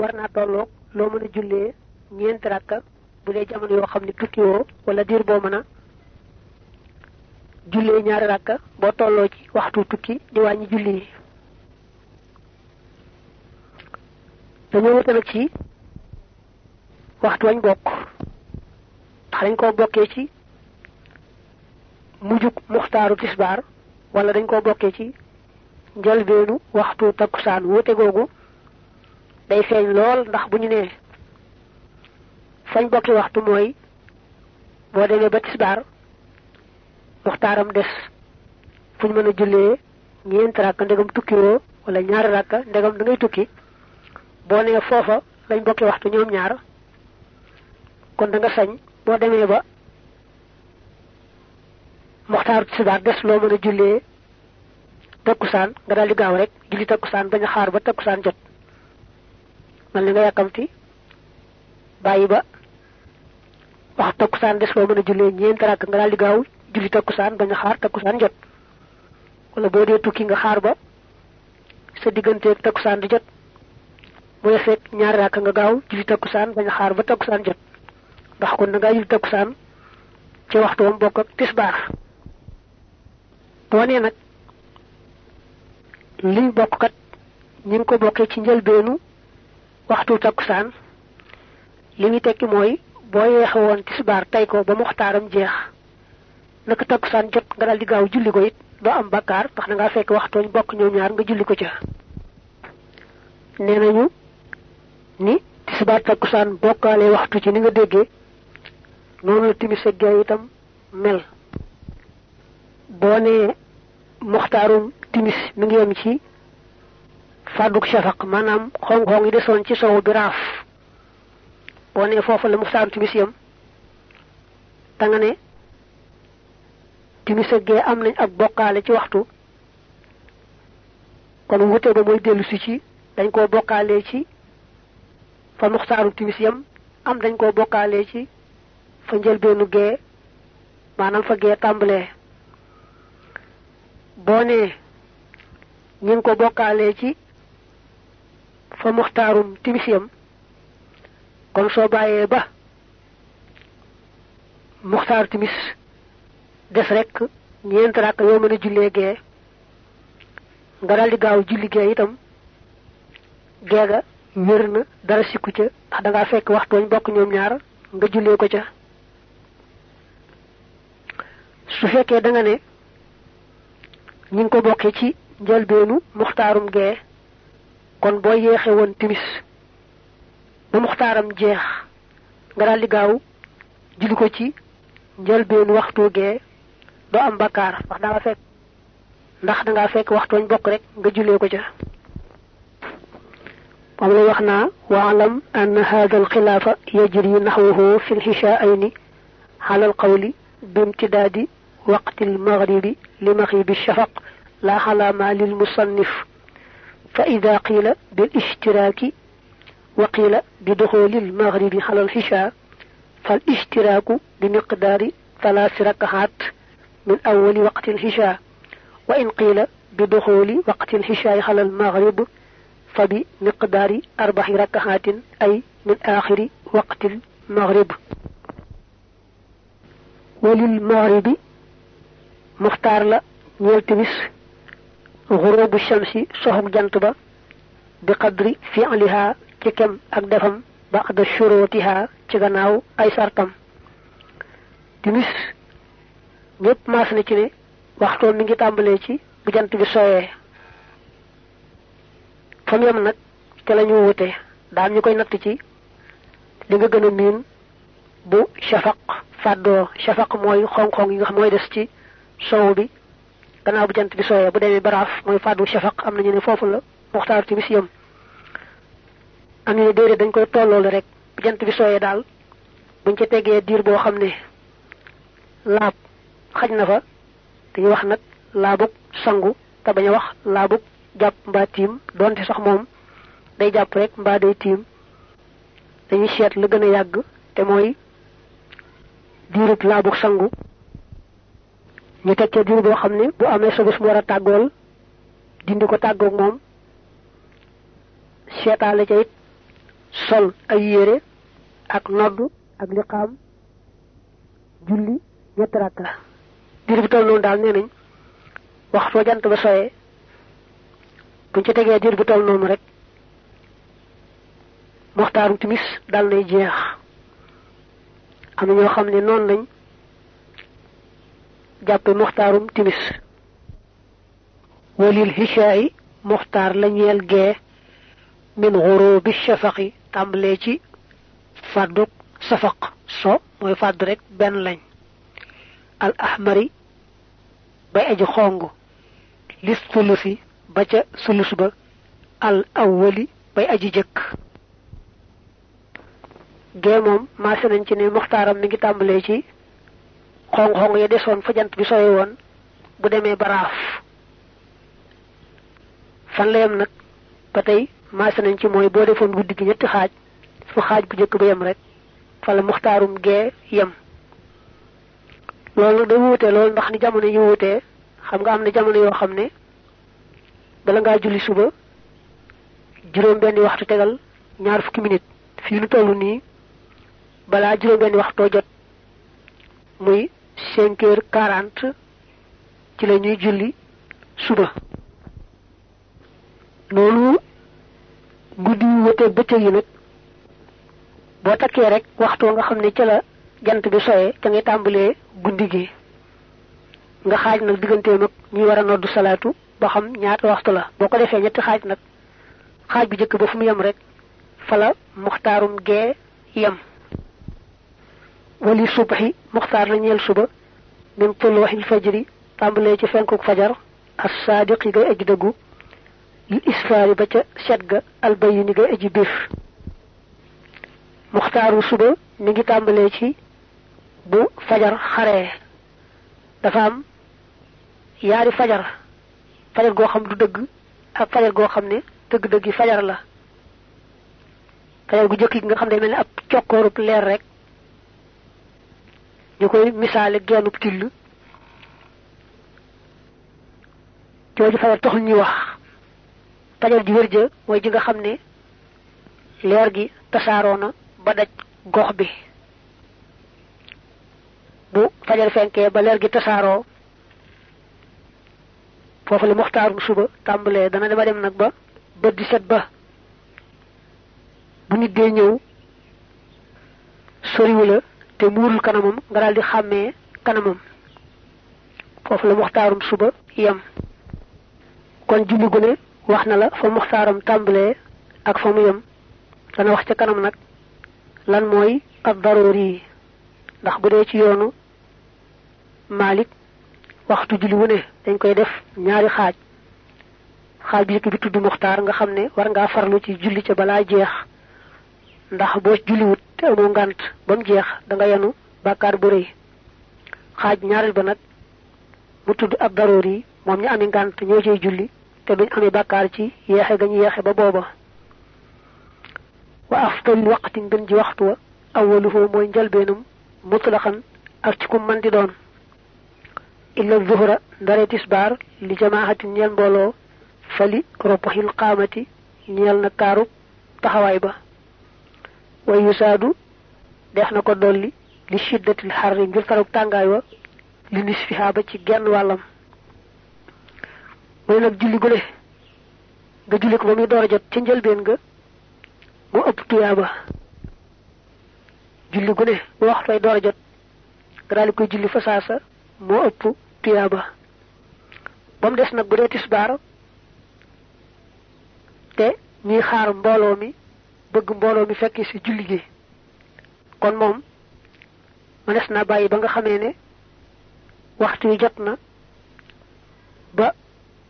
war naa tolloog loo mën a jullee ñeenti rakka bu dee jamono yoo xam ne tukki woo wala diir boo mën a jullee ñaari rakka boo tolloo ci waxtu tukki di wàññi julli yi. Dañoo wute nag ci waxtu wañ bokk. Dañ koo bokkee ci mujjug muxtaaru tisbaar wala dañ koo bokkee ci njëlbeenu waxtu takkusaan wute googu day feeñ lool ndax bu ñu nee bokki waxtu mooy boo demee ba tisbaar muxtaaram des fuñ mën a jullee ñeenti rakka ndegam tukki woo wala ñaari rakka ndegam da ngay tukki. Boo nee foofa lañ bokki waxtu ñoom ñaar kon da nga sañ boo demee ba muxtaaru tisbaar des loo mën a jullee takkusaan nga daal di gaaw rek julli takkusaan bañ a xaar ba takkusaan jot man li nga yàkkamti bàyyi ba wax takkusaan des loo mën a jullee ñeenti rakk nga daal di gaaw julli takkusaan bañ xaar takkusaan jot. Wala boo dee tukki nga xaar ba sa digganteeg takkusaan di jot. Bu fekk ñaari rakk nga gaaw julli takkusaan bañ xaar ba takkusaan jot. Ndax kon julli takkusaan ci waxtu wam bokk ak tisbaar. Boo nee nag liñ bokk kat ñi ngi ko bokkee ci njëlbeenu waxtu takkusaan li muy tekki mooy boo yeexe woon tisbaar tey ko ba muxtaaram jeex naka takkusaan jot nga daal di gaaw julli ko it doo am bakkaar ndax da ngaa fekk waxtooñ bokk ñoom ñaar nga julli ko ca. Nee nañu ni tisbaar takkusaan bokkaale waxtu ci ni nga timis ak gee itam mel. Boo nee muxtaarum timis mi ngi yem ci fàdduk shafaq maanaam xong-xong yi desoon ci sow bi raaf boo nee foofa la muxtaarum timis da nga ne timis gee am nañ ak bokkaale ci waxtu. Kon wute ba mooy dellu si ci dañ koo bokkaale ci fa muxtaarum timis am dañ koo bokkaale ci fa njëlbeenu gee maanaam fa gee tàmbalee. Boo nee ñu ngi ko bokkaalee ci fa muxtaarum timisiyam kon soo bàyyee ba muxtaaru timis des rek ñeent rakk yoo mën a jullee gee nga daldi gaaw julli gee itam geega wér na dara sikku ca ndax dangaa fekk waxtooñ bokk ñoom ñaar nga jullee ko ca. Su fekkee da nga ne ñi ngi ko bokkee ci muxtaarum gee kon boo yeexe woon timis ba muxtaaram jeex nga daal di gaaw julli ko ci njëlbeenu waxtu gee doo am bakkaar ndax danga fekk ndax dangaa fekk waxtooñ bokk rek nga jullee ko ca moom lay wax naa waalam an hada alxilaafa yajri naxwahu fi lxishaayni ala alqawli bimtidaadi وقت المغرب لمغيب الشفق لا علامة للمصنف فإذا قيل بالاشتراك وقيل بدخول المغرب على الحشاء فالاشتراك بمقدار ثلاث ركعات من أول وقت الحشاء وإن قيل بدخول وقت الحشاء على المغرب فبمقدار أربع ركعات أي من آخر وقت المغرب. وللمغرب la ñeel timis xurubu shamsi soxog jant ba bi qadri fi'liha ci kem ak defam ba'da shurutiha ci gannaaw ay sartam timis ñépp maas na ci ne waxtoom mi ngi tàmbalee ci bu jant bi sooyee fam yam miin bu shafaq fàddoo shafaq mooy xong-xong yi nga xam mooy des ci gannaaw bu jant bi sooyee bu demee baraaf mooy fàddu shafaq am nañu ne foofu la muxtaar timis yëm am ñu ne déedéet dañ koy tolloole rek. Bu jant bi sooyee daal buñ ca tegee diir boo xam ne laab xaj na fa dañuy wax nag laabug sangu te bañ a wax laabug jàpp mbaa tiim doonte sax moom day jàpp rek mbaa day tiim. Dañuy seet la gën a yàgg te mooy diirub laabug sangu ñu teg ca diir boo xam bu amee sa bés mu tàggool dindi ko tàggoog moom seetaale ca it sol ay yére ak noddu ak liqaam julli ñetti rakka. Diir bi toll noonu daal nee nañ waxtoo jant ba soyee buñ ci tegee diir bu toll noonu rek moxtaarum timis dal nay jeex. Am ñoo xam noonu lañ jàppe moxtaarum timis walil hishaayi moxtaar la ñeel gee min xurubi shafaqi tàmbalee ci fàdduk safaq so mooy fàdd rek benn lañ al ahmari bay aji xong lis sulusi ba ca sulus ba al awwali bay aji jëkk gee moom marché nañ ci ne muxtaaram mi ngi tàmbalee ci xong xong ya desoon fa jant bi sowe woon bu demee baraaf fan la yem nag ba tey marché nañ ci mooy boo defoon guddi gi ñetti xaaj fu xaaj bu jëkk ba yem rek fa la muxtaarum gee yem. Loolu nag day wuute loolu ndax ni jamono yi wuutee xam nga am na jamono yoo xam ne bala ngaa julli suba juróom benni waxtu tegal ñaar fukki minute fii nu toll nii balaa juróom benni waxtoo jot muy cinq heures quarante ci la ñuy julli suba. Loolu guddi yu wutee bëccëg yi nag boo takkee rek waxtoo nga xam ne ca la jant bi soyee ca ngay tàmbalee guddi gi nga xaaj nag digganteem ak ñuy war a noddu salaatu ba xam ñaata waxtu la. Boo ko defee ñetti xaaj nag xaaj bu njëkk ba fu mu yem rek fala muxtaarum gee yem. ولي صبحي مختار لنيل صبا من طلوع الفجر تامبلي تي فانكوك فجر الصادق غي اجدغو الاسفار بتا شدغ البين غي أجي بيف مختار صبا ميغي تامبلي تي بو فجر خري دا فام ياري فجر فجر غو خم دو دغ اك فجر غو خم ني دغ دغ فجر لا فجر غو جيكي غا خم دا ملني اب تيوكورو بلير رك ñu koy misaale gennub till. jooju fajar taxul ñuy wax. Fajar ji wér ja mooy ji nga xam ne leer gi tasaaroo na ba daj gox bi. Bu fajar fenkee ba leer gi tasaaroo foofu la muxtaarum suba tàmbalee dana dema dem nag ba bët di set ba. Bu nit dee ñëw soriwu la te muurul kanamam nga daal di xàmmee kanamam. Foofu la muxtaarum suba yem. Kon julli gu ne wax na la fa muxtaaram tàmbalee ak fa mu yem. Dana wax ca kanam lan yi ndax bu ci yoonu Malik waxtu julli wu ne dañ koy def ñaari xaaj. Xaaj bi njëkk bi tudd nga war ngaa farlu ci julli ca balaa jeex. Ndax te amoo ngànt ba mu jeex da nga yenu bàkkaar bu rëy xaaj ñaareel ba nag mu tudd ab daroor yi moom ñu amee ngànt ñoo cay julli te duñ amee bàkkaar ci yeexe ga ñu yeexe ba booba wa afdal waqtin gën ji waxtu wa awaluhu mooy njalbeenum mutlaqan ak ci ku man di doon illa zuhra ndare tisbaar li jamaaxati ñeel mbooloo fali ropaxil qaamati ñeel na kaaru taxawaay ba way yusaadu def na ko dolli li shiddatil xarri ngir tarug tàngaay wa li nisfiha ba ci genn wàllam. Mooy nag julli gune nga julli ko ba muy door a jot ca njëlbeen nga mu ëpp tuyaaba. Julli gune bu waxtooy door a jot nga daal di koy julli fa saasa moo ëpp tuyaaba. Ba mu des nag bu dee tisbaar te ñuy xaar mbooloo mi bëgg mbooloo mi fekk ci julli gi. Kon moom ma des na bàyyi ba nga xamee ne waxtu wi jot na ba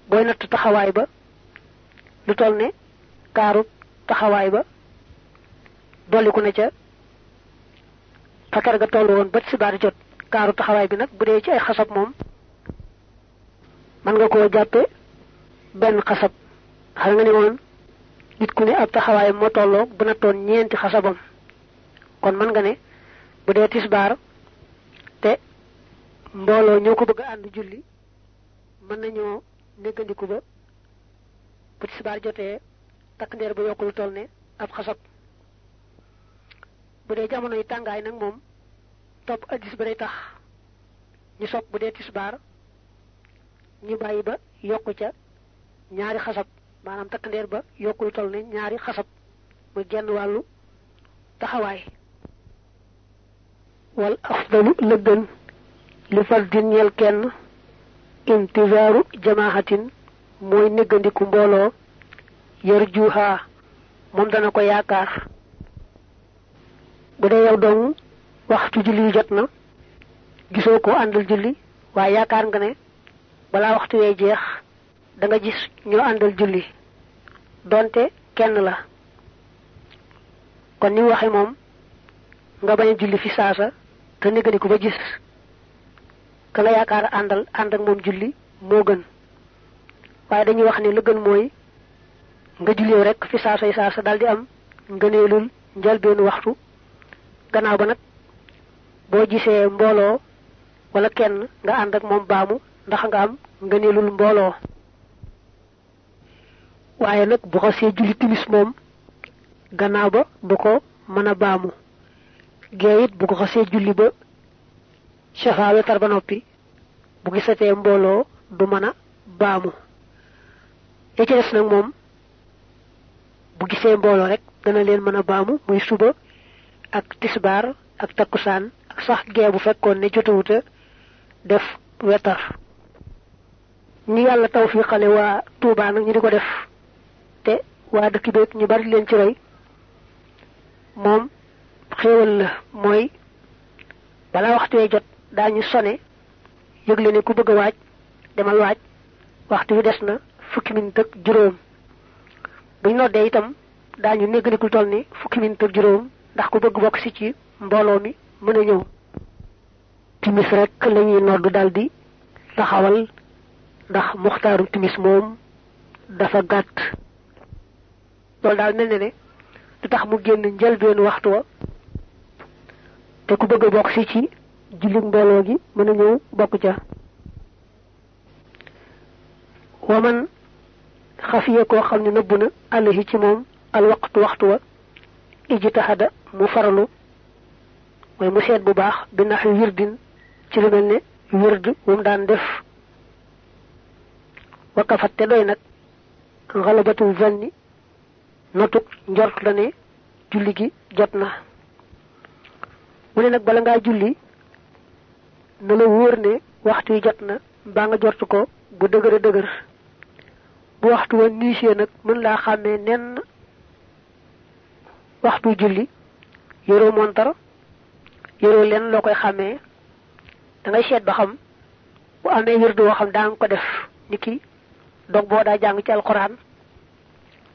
booy natt taxawaay ba lu toll ne kaaru taxawaay ba dolliku na ca fakar ga toll woon ba tisbaar jot. Kaaru taxawaay bi nag bu dee ci ay xasab moom mën nga koo jàppe benn xasab. Xam nga ni woon nit ku ne ab taxawaayam moo tolloog bu nattoon ñeenti xasabam. Kon mën nga ne bu dee tisbaar te mbooloo ñoo ko bëgg ànd julli mën nañoo néggandiku ba bu tisbaar jotee takk ndeer ba yokk lu toll ne ab xasab. Bu dee jamono yi tàngaay nag moom topp addis ba day tax ñu sopp bu dee tisbaar ñu bàyyi ba yokku ca ñaari xasab maanaam takkandeer ba yokku lu toll ne ñaari xasab genn wàllu taxawaay wal afdalu la gën li fardin ñeel kenn intizaaru jamaahatin mooy néggandiku mbooloo yar juuxaa moom dana ko yaakaar. Bu dee yow dong waxtu julli jot na gisoo ko àndal julli waaye yaakaar nga ne balaa waxtu wee jeex da nga gis ñoo àndal julli. Donte kenn la. Kon ni waxe moom nga bañ julli fi saasa te néggandiku ba gis. Ka nga yaakaar àndal ànd ak moom julli moo gën. Waaye dañuy wax ne la gën mooy nga jullee rek fi saasa daldi am ngëneelul njëlbeenu waxtu. Gannaaw ba nag boo gisee mbooloo wala kenn nga ànd ak moom baamu ndax nga am ngëneelul mbooloo waaye nag bu xasee julli timis moom gannaaw ba du ko mën a baamu. Gee it bu ko xasee julli ba safa wetar ba noppi bu gisatee mbooloo du mën a baamu. Ya ci des nag moom bu gisee mbooloo rek dana leen mën a baamu muy suba ak tisbaar ak takkusaan ak sax gee bu fekkoon ne def wetar. Ñi yàlla tawfiqale waa Tuubaa nag ñu di def te waa dëkk beeg ñu bari leen ci roy moom xéewal la mooy bala waxtu wee jot daañu sone yëgle ne ku bëgg a waaj demal waaj. Waxtu wi des na fukki minit ak juróom. Buñ noddee itam daañu négganikul toll ni fukki minit ak juróom ndax ku bëgg bokk si ci mbooloo mi mën a ñëw. Timis rek la ñuy noddu daldi taxawal ndax muxtaaru timis moom dafa gàtt loolu daal mel ne ne du tax mu génn njëlbeenu waxtu wa te ku bëgg a bokk si ci gi waman xafiye koo xam ne nëbb na ci moom al waxtu waxtu wa ijtahada mu faralu mooy mu seet bu baax bi nax wirdin ci lu mel wird daan def. Wakafat te doy nag xalabatul zanni notuk njort la ne julli gi jot na. Mu ne nag bala ngaa julli na la wóor ne waxtu yi jot na mbaa nga jort ko bu dëgër a dëgër. Bu waxtu wa niisee nag mën laa xàmmee nenn waxtu julli. Yoroo montar yoroo leen loo koy xàmmee. Da ngay seet ba xam bu amee wirdu woo xam daa nga ko def. Ni ki dog boo daa jàng ci alxuraan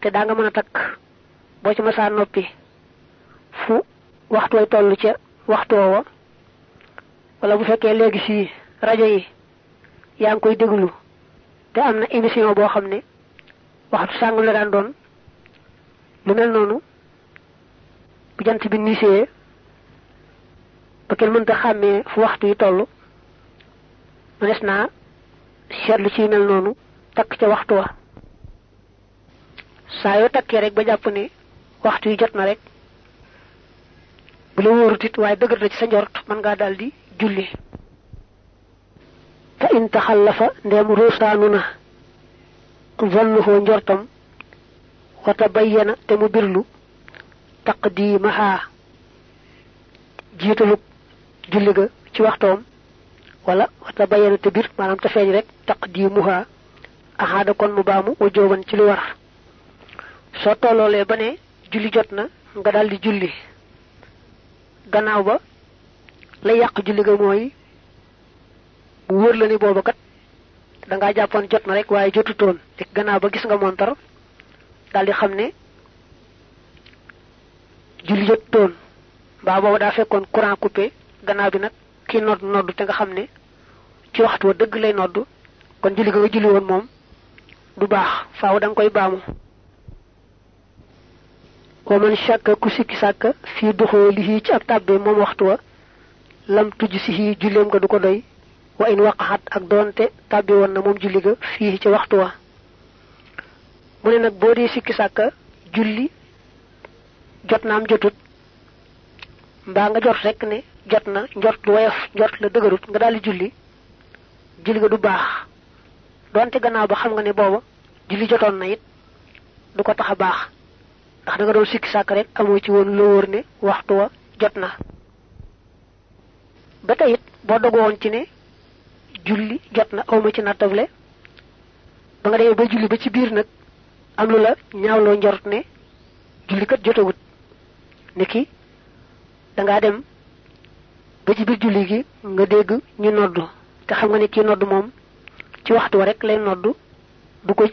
te daa nga mën a takk. Boo ci masaa noppi fu waxtu way toll ca waxtu woowa wala bu fekkee léegi si rajo yi yaa ngi koy déglu te am na émission boo xam ne waxtu sàngam la daan doon lu mel noonu bu jant bi niisee ba kenn mënta xàmmee fu waxtu yi toll mënees naa seetlu ci mel noonu takk ca waxtu wa saa yoo takkee rek ba jàpp ne waxtu yi jot na rek. Bu la wóorut it waaye dëgër na ci sa njort mën ngaa daldi julli fa in taxallafa ndeem ruusaanu na zannuhoo njortam. Wata bayyana te mu birlu taqdimaha. Jiitalug julli ga ci waxtoom. Wala wata bayyana te bir maanaam te feeñ rek taqdimuha. Ahaada kon mu baamu wa jooban ci lu war soo tolloolee ba ne julli jot na nga daldi julli. Gannaaw ba la yàq julli ga mooy mu wóor la ni booba kat da jàppoon jot na rek waaye jotutoon. Te gannaaw ba gis nga montar daldi xam ne julli jotutoon. Mbaa booba daa fekkoon courant coupé gannaaw bi nag kii nodd nodd te nga xam ne ci waxtu wa dëgg lay nodd kon julli ga nga julli woon moom du baax faaw da nga koy baamu. Wa man shakka ku sikki sàkka fii duxoo li ci ak tàbbee moom waxtu wa lam tujj si xii julleem nga du ko doy wa in waqaxat ak doonte tàbbi woon na moom julli ga fii ci waxtu wa. Mu ne nag boo dee sikki sàkka julli jot na am jotut mbaa nga jot rek ne jot na njort lu woyof njort la dëgërut nga daal julli ga donte gannaaw ba xam nga ne booba julli jotoon na it du ko ndax da nga doon sikki sàkk rek amoo ci woon loo wóor ne waxtu wa jot na. Ba tey it boo dogu woon ci ne julli jot na awma ci nattable. Ba nga demee ba julli ba ci biir nag am lu la ñaawloo njort ne julli kat jotagut ne ki da ngaa dem ba ci biir julli gi nga dégg ñu noddu. Te xam nga ne kii noddu moom ci waxtu wa rek lay noddu du ko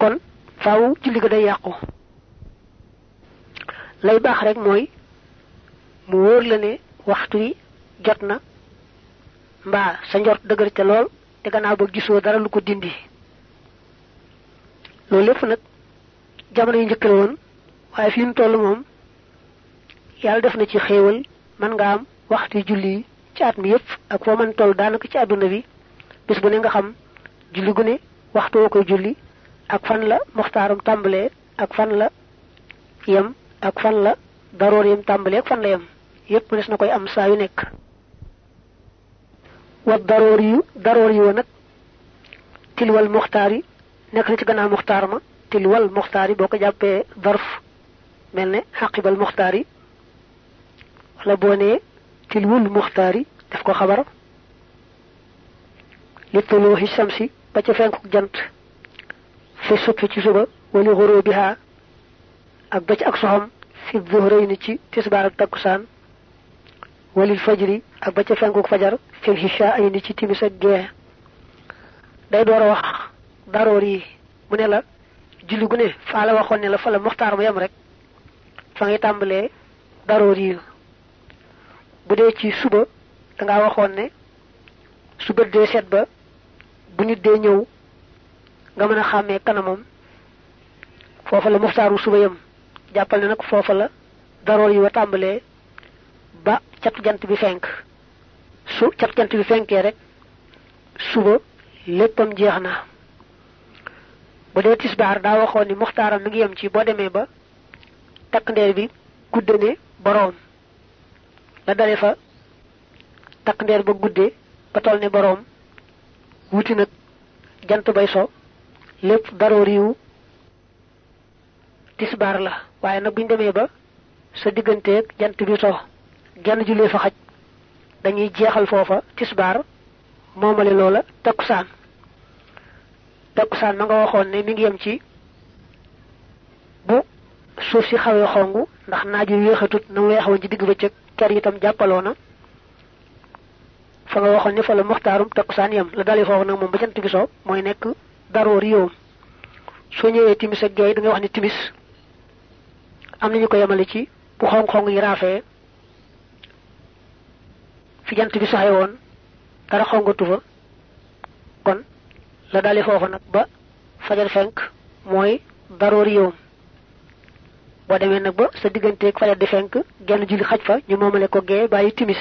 kon faaw julli ga day yàqu lay baax rek mooy mu wóor la ne waxtu yi jot na mbaa sa njort dëgër lool te gannaaw ba gisoo dara lu ko dindi. Loolu lépp nag jamono yu njëkk la woon waaye fi ñu toll moom yàlla def na ci xéewal man nga am waxtu julli yi ci at mi yépp ak foo mën toll daanaka ci àdduna bi bis bu ne nga xam julli gu ne waxtu koy julli ak fan la muxtaaram tàmbalee ak fan la yem ak fan la daroor yem tàmbalee ak fan la yem yépp des na koy am saa yu nekk wa daroor yu daroor yu nag tilwal muxtaar yi nekk na ci gannaaw muxtaar ma tilwal muxtaar yi boo ko jàppee darf mel ne xaqibal muxtaar yi wala boo nee tilwul muxtaar yi def ko xabar li tuluuxi samsi ba ca fenku jant fi suppi ci suba wali xurubiha ak ba ci ak soxam fi zuhrayni ci tisbaar ak takkusaan walil fajri ak ba ca fenku fajar fil hisha ay ni ci timis ak gee day door wax daroor yi mu ne la julli gu ne la waxoon la fa la muxtaar ma yem rek fa ngay tàmbalee daroor bu dee ci suba dangaa waxoon ne set ba bu ñëw nga mën a xàmmee kanamam. Foofa la muxtaaru suba yem jàppal ne nag la daroor yi wa tàmbalee ba catu jant bi fenk. Su catu jant bi fenkee rek suba léppam jeex na. Bu dee tisbaar daa waxoon ni muxtaaram mi ngi yem ci boo demee ba takk ndeer bi gudde ne la dale fa takk ndeer ba gudde ba toll ne wuti nag jant bay so lépp daroo riiwu tisbaar la. Waaye nag buñ demee ba sa digganteeg jant bi so genn jullee fa xaj dañuy jeexal foofa tisbaar moomale loola takkusaan. Takkusaan ma nga waxoon ne mi ngi ci bu suuf si xawee xongu ndax naaj wi weexatut na mu weexawoon ci digg bëccëg ker itam jàppaloo na. Fa nga waxoon ne fa la muxtaarum yem. La dalee foofu nag moom ba jant bi so mooy nekk daroor yoom soo ñëwee timis ak geey da ngay wax ne timis. Am nañu ko yemale ci bu xong-xong yi raafee. Fi jant bi soxe woon dara xongatu fa. Kon la dalee foofu nag ba fajar fenk mooy daroor yoom boo demee nag ba sa digganteeg fajar di fenk genn julli xaj fa ñu moomale ko gee bàyyi timis.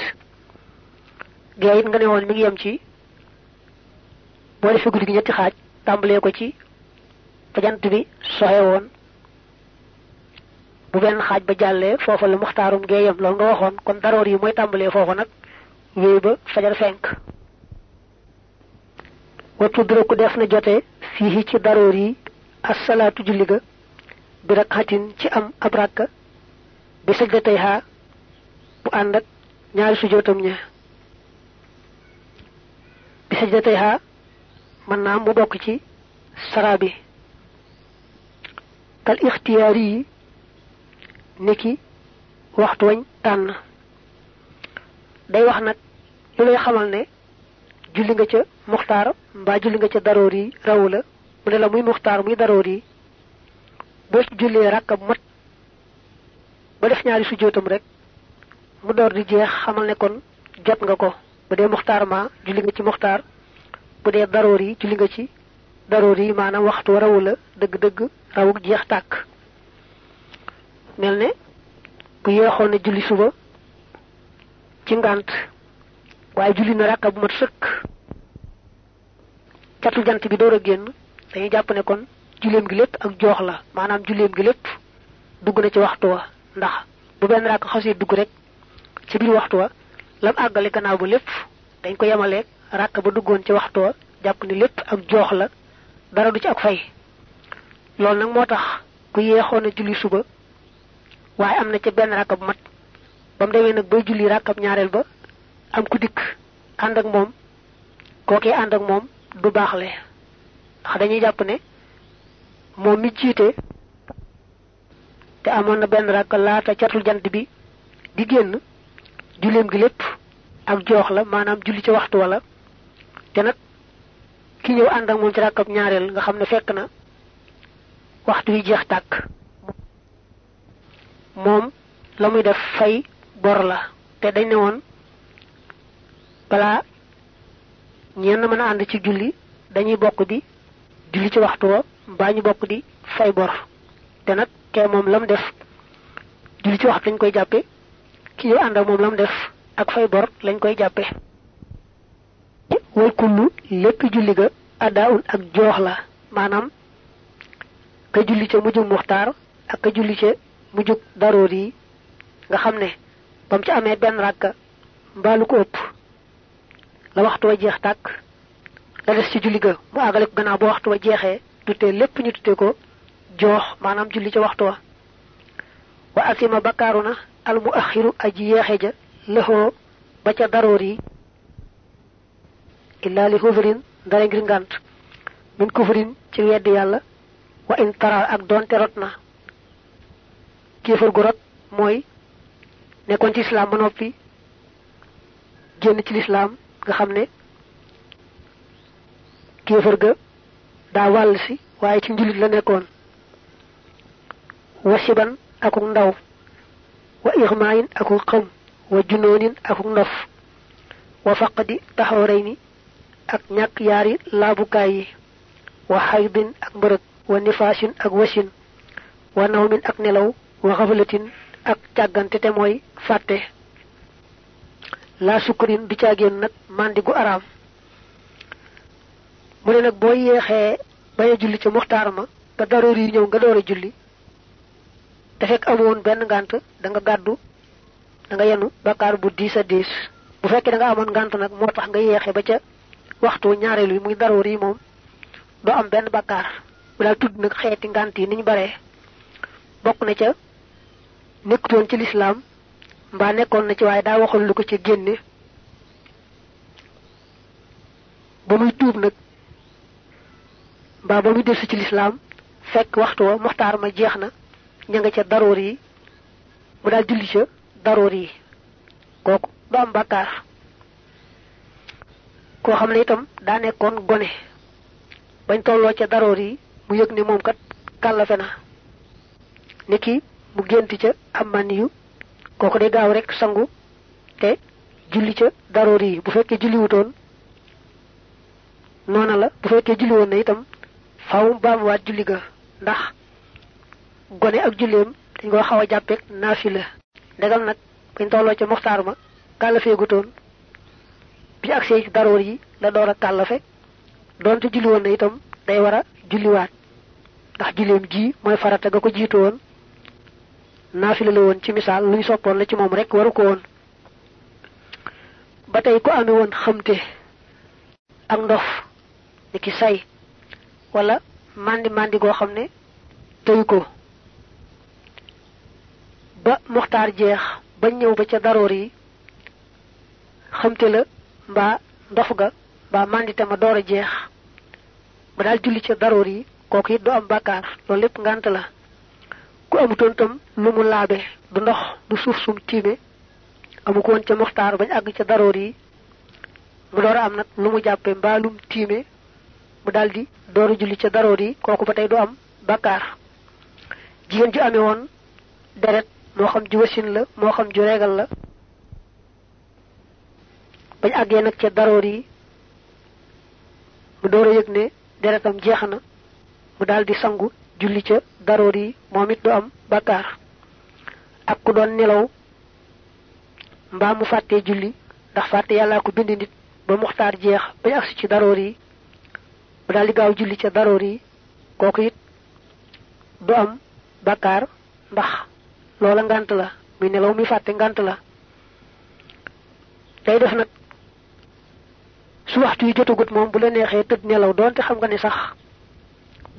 Gee it nga ne woon mi ngi yem ci boo defee guddi ñetti xaaj tàmbalee ko ci fa jant bi soxe woon. bu benn xaaj ba jàllee foofa la muxtaarum gee yem loolu nga waxoon kon daroor yi mooy tàmbalee foofa nag wéy ba fajar fenk. wattu dërëku def na jote fii ci daroor yi ga bi ci am bi sajdatay ha bu ànd ak ñaari sujootam ña. bi sajdatay ha mën naa mu bokk ci sara bi. Kal ixtiyaari yi niki waxtu wañ tànn. Day wax nag lu lay xamal ne julli nga ca muxtaar mbaa julli nga ca daroor yi rawu la mu ne la muy muxtaar muy daroor yi boo ci jullee rakka mat ba def ñaari sujjóotam rek mu door di jeex xamal ne kon jot nga ko. Bu dee muxtaar ma julli nga ci muxtaar bu dee daroor yi julli nga ci. Daroor yi maanaam waxtu rawu la dëgg-dëgg rawuk jeex tàkk. Mel ne ku yeexoon ne julli suba ci ngànt waaye julli na rakka bu mat sëkk. Catul jant bi door a génn dañuy jàpp ne kon julleem gi lépp ak joox la. Maanaam julleem gi lépp dugg na ci waxtu wa. Ndax bu benn rakk xasee dugg rek ci biir waxtu wa lam àggale gannaaw ba lépp dañ ko yemaleeg rakk ba duggoon ci wa jàpp ni lépp ak joox la dara du ci ak fay. Loolu ku julli suba waaye am na benn bu mat. Ba mu demee nag bay julli rakkab ñaareel ba am ku dikk ànd ak ak du ndax dañuy ne moom mi te amoon na benn rakk laata catul jant bi di génn julleem gi lépp ak joox la julli ci waxtu wala te nag ki ñëw ànd ak moom ci rakkab ñaareel nga xam ne fekk na waxtu wi jeex tàkk. Moom la muy def fay bor la te dañ ne woon balaa ñenn mën a ànd ci julli dañuy bokk di julli ci waxtu wa mbaa ñu bokk di fay bor. Te nag kee moom lam def julli ci waxtu lañ koy jàppe ki ñëw ànd ak moom lam def ak fay bor lañ koy jàppe wal kullu lépp julli ga addaawul ak joox la. Maanaam ka julli ca mujjug muxtaar ak ka julli ca mujjug daroor yi nga xam ne ba mu ci amee benn ràkka mbaalu ko ëpp. La waxtu wa jeex tàkk la des ci julli ga mu àggale ko gannaaw ba waxtu wa jeexee tutee lépp ñu tutee ko joox maanaam julli ca waxtu wa. Wa asima bakkaaru na al mu axiru aji yeexe ja lëxoo ba ca daroor yi. Illaa li xufurin dara ngir ngànt min kufurin ci weddi yàlla wa in tara ak doonte rot na gu rot mooy nekkoon ci lislaam ba noppi génn ci lislaam nga xam ne ga daa wàll si waaye ci njulit la nekkoon wa siban akuk ndaw wa ixmaayin akuk xëm wa junoonin akuk ndof wa faqdi taxawrey ni ak ñàkk yaari laabukaay yi. Wa xaydin ak mbërëg wa nifaasin ak wasin wa nawmin ak nelaw wa xafalatin ak càggante te mooy fàtte. Laa sukkurin du caagéen nag màndi gu araam. Mu ne nag boo yéexee bañ a julli ca muxtaar ma ba yi ñëw nga door a julli te fekk amoon benn ngànt da nga gàddu da nga yenu bu diis a diis. Bu da nga tax nga ba ca waxtu ñaareelu yi muy daroor moom doo am benn bakkaar bu daal tudd nag xeeti ngànt yi ni ñu baree bokk na ca nekkutoon ci lislaam mbaa nekkoon na ci waaye daa waxoon lu ko ci génne. Ba muy tuub nag mbaa ba muy delsi ci lislaam fekk waxtu wa muxtaar ma jeex na nga ca daroor yi julli ca daroor yi. Du am bakkaar koo xam ne itam daa nekkoon gone. bañ tolloo ca yi mu kat kàllafe na. Ni ki mu gént ca am man yu kooku day gaaw rek sangu te julli ca daroor yi. Bu fekkee julliwutoon noona la. Bu fekkee julli woon na itam faaw baamuwaat julli ga. Ndax gone ak julleem dañ ko xaw a jàppeek naafila. Ndegam nag bañ tolloo ca bi agsee ci daroor yi la door a kàllafe doonte julli woon na itam day war a julliwaat. Ndax julleem ji mooy farata ga ko jiitu woon. Naafila la woon ci misaal luñ soppoon la ci moom rek waru ko ko xamte ak ndof ni ki say wala mandi mandi goo xam ne ko. Ba muxtaar jeex ba ñëw ba ca yi la mbaa ndof ga mbaa mandite ma door jeex. Ba daal julli ca daroor yi kooku it du am bàkkaar loolu lépp ngànt la. Ku amutoon tam lu mu laabe du ndox du suuf sum tiime amu ko woon ca muxtaar bañ àgg ca daroor yi mu door am nag lu mu jàppe mbaalum tiime mu daldi door a julli ca daroor yi kooku ba tey du am bàkkaar. Jigéen ju amee woon deret moo xam ju wasin la moo xam ju reegal la bañ àggee nag ca daroor yi mu door a ne deretam mu daldi sangu julli ca daroor yi moom am bàkkaar. Ak ku doon nelaw mbaa mu fàttee julli ndax fàtte yàllaa ko bind nit ba muxtaar jeex bañ agsi ci daroor yi mu daldi gaaw julli ca daroor yi it du am bàkkaar ndax loola ngant la muy nelaw mi fàtte ngant la. Day def nag su waxtu yi jotagut moom bu la neexee tëdd nelaw doonte xam nga ne sax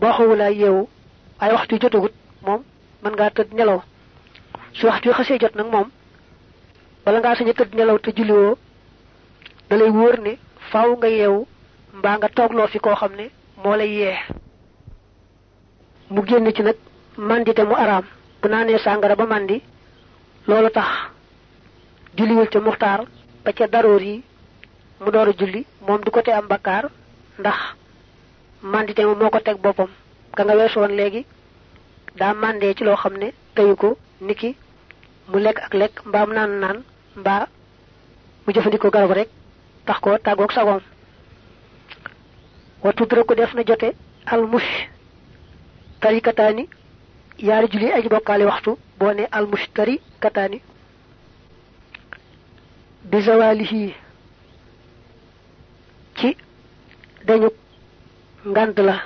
boo xawulaa yeewu waaye waxtu yi jotagut moom mën ngaa tëdd nelaw. Su waxtu yi xasee jot nag moom wala ngaa sañ a nelaw te julliwoo da lay wóor ne faaw nga yeewu mbaa nga toogloo fi koo xam ne moo lay yee. Mu génn ci nag mandite mu araam. Bu naanee sàngara ba mandi loolu tax julliwul ca muxtaar ba ca daroor yi mu door julli moom du ko te am bakkaar ndax mandite ma moo ko teg boppam. Ka nga weesu woon léegi daa mandee ci loo xam ne teyu ko niki mu lekk ak lekk mbaa mu naan naan mbaa mu jëfandikoo garab rek tax ko tàggoog sagoom. Wa tudra ko def na jote almush tarikataani yaari julli aji bokkaale waxtu boo ne almushtari kataani bi zawalihi ci dañu ngant la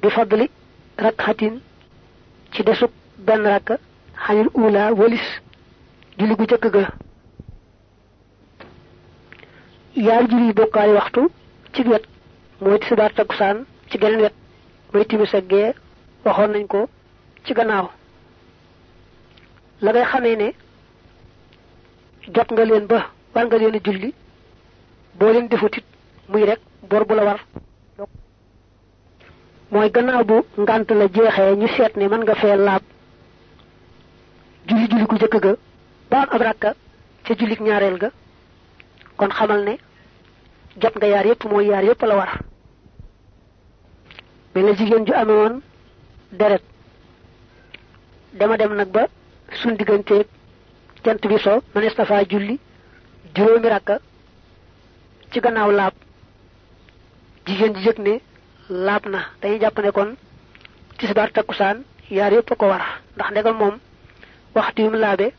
bi fadli rakhatin ci desuk benn rakk xanil ula walis julli gu jëkk ga. Yaari julli bokkaale waxtu ci wet mooy tisbaar takkusaan ci geneen wet mooy timis ak gee waxoon nañ ko ci gannaaw. La ngay xamee ne jot nga leen ba war nga leen julli boo leen defutit muy rek bor bu la war. Mooy gannaaw bu ngant la jeexee ñu seet ne mën nga fee laab julli julli ku jëkk ga ba am jullik ñaareel ga. Kon xamal ne jot nga yaar yépp mooy yaar yépp la war. Mel na jigéen ju amee woon deret dama dem nag ba suñ digganteeg jant bi so mënees na faa julli juróomi rakka ci gannaaw laab. Jigéen ji jëg ne laab na dañuy jàpp ne kon tisbaar takkusaan yaar yépp ko war ndax ndegam moom waxtu yu mu laabe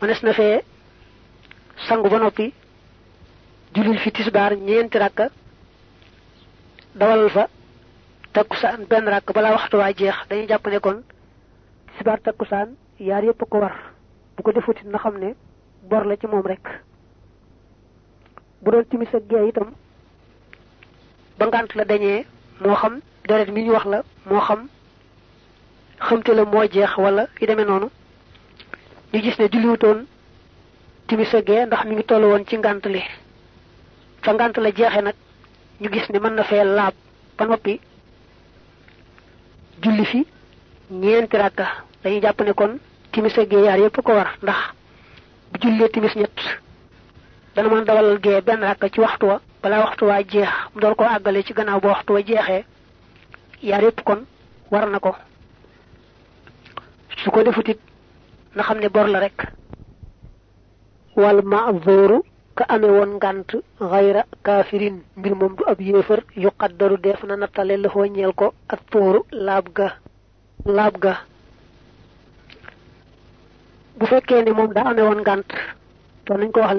mënees na fee sangu ba noppi julil fi tisbaar ñeenti rakka dawalal fa takkusaan benn rakk balaa waxtu waa jeex. Dañuy jàpp ne kon tisbaar takkusaan yaar yépp ko war. Bu ko defutit na xam ne bor la ci moom rek bu doon timis ak gee itam ba ngant la dañee moo xam deret mi ñu wax la moo xam xamte la moo jeex wala yu demee noonu ñu gis ne timis ak gee ndax mi ngi toll woon ci ngant li. Fa ngant la jeexee nag ñu gis ne mën na fee laab ba noppi julli fi ñeenti rakka. Dañuy jàpp ne kon timis ak gee yaar yépp ko war ndax bu jullee timis ñett dana mën dawalal gee benn rakka ci waxtu wa balaa waxtu waa jeex mu door koo àggale ci gannaaw ba waxtu wa jeexee. Yaar yépp kon war na ko. Su ko defutit na xam bor la rek. Wal ma'zuru ka amee woon ngant xayra kaafirin mbir moom du ab yéefar yuqaddaru def na nattale la ñeel ko ak tuuru laab ga bu amee woon ngant to nañ ko wax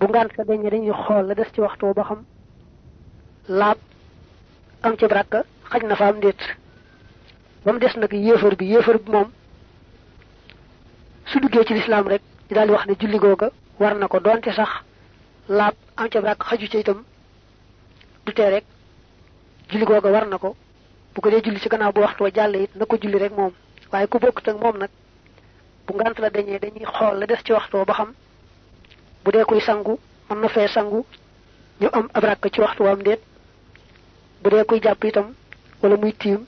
bu ngant sa dañe dañuy xool la des ci waxtu ba xam laab am ci rakk xaj na fa am ndéet ba mu des nag yéefar bi yéefar bi moom su duggee ci lislaam rek di daal di wax ne julli googa war na ko doonte sax laab am ca rakk xaju ca itam du tee rek julli googa war na ko. Bu ko dee julli ci gannaaw bu waxtu wa jàll it na ko julli rek moom. Waaye ku bokkut ak moom nag bu ngant la dañee dañuy xool la des ci waxtu ba xam bu dee kuy sangu mën na fee sangu ñu am ab rakk ci waxtu waam déet. Bu dee kuy jàpp itam wala muy tiim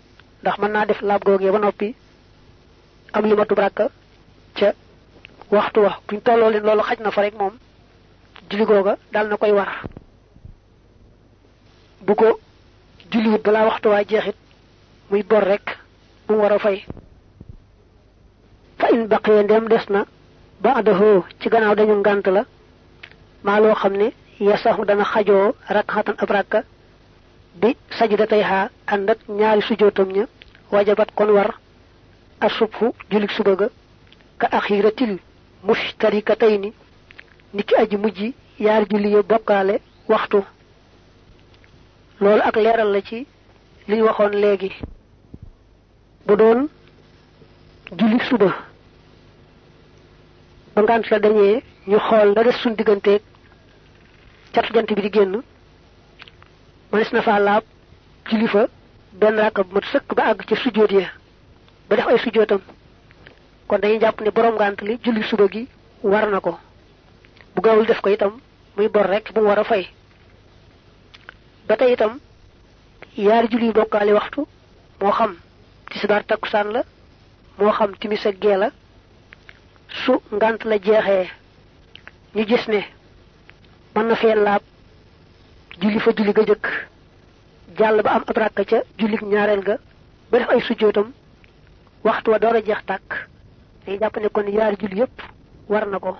ndax mën naa def laab googee ba noppi am li matub rakk ca waxtu wa. Buñ tolloo leen loolu xaj na fa rek moom julli googa dal na koy war. Bu ko julliwut balaa waxtu waa jeexit muy bor rek mu war fay. Fa in ndem des ba adahoo ci gannaaw dañu ngànt la maa loo xam ne yasaxu dana xajoo rakxatan ab rakka bi sajdatay xaa ànd ak ñaari sujootam ña wajabat kon war a subhu julik suba ga ka axiratil mushtarikatayni niki aji mujj yaar julli ya bokkaale waxtu. Loolu ak leeral la ci li ñu waxoon léegi. Bu doon julli suba. Ba sa dañee ñu xool la des suñ digganteeg catu jant bi di génn mënees na faa laab julli fa benn rakka bu mat sëkk ba àgg ci sujjóot ya ba def ay sujjóotam. Kon borom li julli suba gi war na ko. Bu gaawul def ko itam muy bor rek bu war a fay. Ba tey itam yaari julli bokkaale waxtu moo xam tisbaar takkusaan la xam timis ak su ngant la ñu gis ne mën na fee laab. Julli fa julli ga jëkk. Jàll ba am ab rakka ca jullik ñaareel ga. Ba def ay sujjootam waxtu wa door a jeex tàkk. Day jàpp ne kon yaari julli yépp war na ko